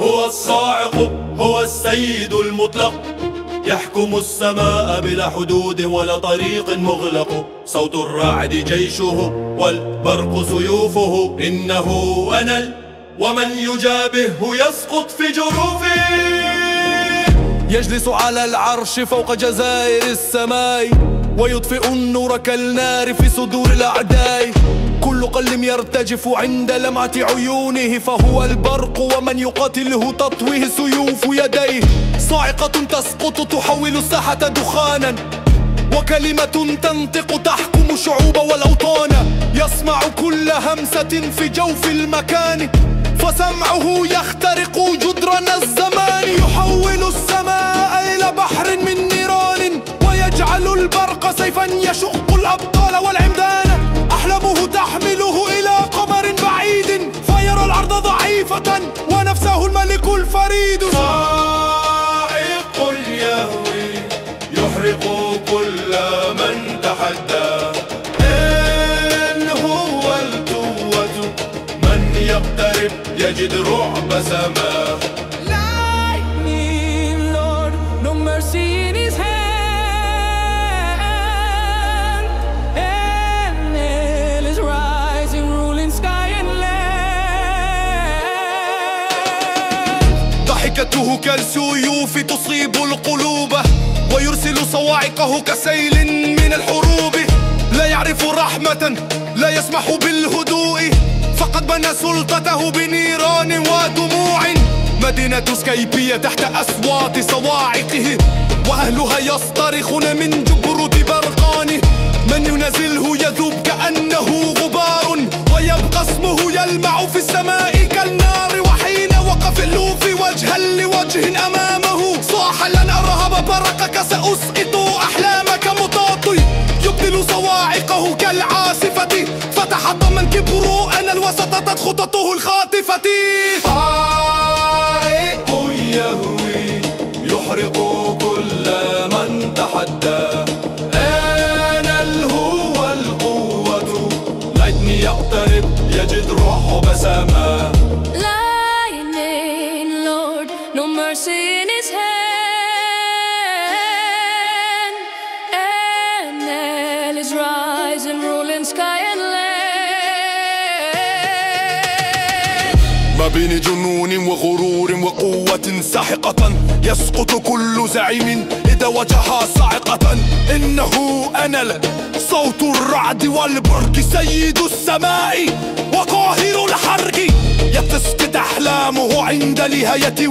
هو الصاعق هو السيد المطلق. يحكم السماء بلا حدود ولا طريق مغلق. صوت الرعد جيشه والبرق سيوفه. إنه أنا ومن يجابهه يسقط في جروفه. يجلس على العرش فوق جزائر السماء. ويطفئ النور كالنار في صدور الأعداء. كل قلب يرتجف عند لمعة عيونه فهو البرق ومن يقاتله تطويه سيوف يديه. صاعقة تسقط تحول الساحة دخانا وكلمة تنطق تحكم الشعوب والأوطان. يسمع كل همسة في جوف المكان فسمعه يخترق جدران الزمان. يحول السماء إلى بحر من نيران ويجعل البرق سيفا يشق الأبطال والعمدان. أحلامه تحمله إلى قمر بعيد فيرى الأرض ضعيفة ونفسه الملك الفريد. صاعق يهوي يحرق كل من تحدى. هو القوة من يقترب يجد رعب سماه ضحكته كالسيوف تصيب القلوب ويرسل صواعقه كسيل من الحروب. لا يعرف رحمة لا يسمح بالهدوء. فقد بنى سلطته بنيران ودموع. مدينة سكيبية تحت أصوات صواعقه. وأهلها يصطرخون من جبروت برقانه من ينزله يذوب كأنه غبار. ويبقى اسمه يلمع في السماء. لوجه أمامه. صاح لن أرهب برقك سأسقط أحلامك مطاطي. يبدل صواعقه كالعاصفة. فتحطم الكبر أنا الوسط خططه الخاطفة. Mercy in his hand. And hell is rising, ruling sky and land. ما بين جنون وغرور وقوة ساحقة يسقط كل زعيم إذا وجهها صاعقة إنه أنا صوت الرعد والبرق سيد السماء يتسقط أحلامه عند نهاية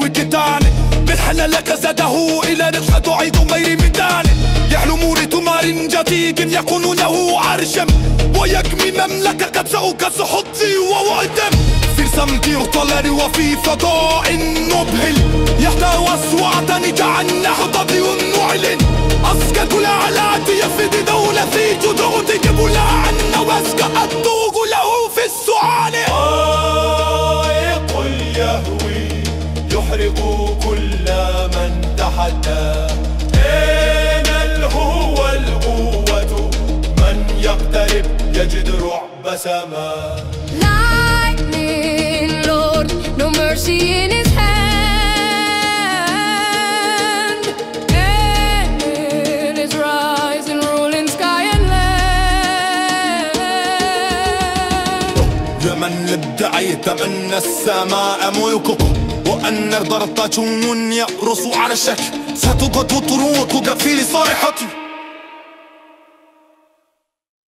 بالحن لك زاده إلى نقشة عيد غير ميدان. يحلمون تمار جديد يكون له عرشا ويجمي مملكة قد سأكس حطي ووعدم. في سمت يطلر وفي فضاء مبهل يحتوى أصواتا كأنه نعلن أسكت الأعلات يفد دولتي جدود جبلا سماه Lightning, Lord, no mercy in his hand. And it is rising, ruling sky and land. لمن ادعي يتمنى السماء ملكك وأن ضربة يرس على الشك ستقط طروقك في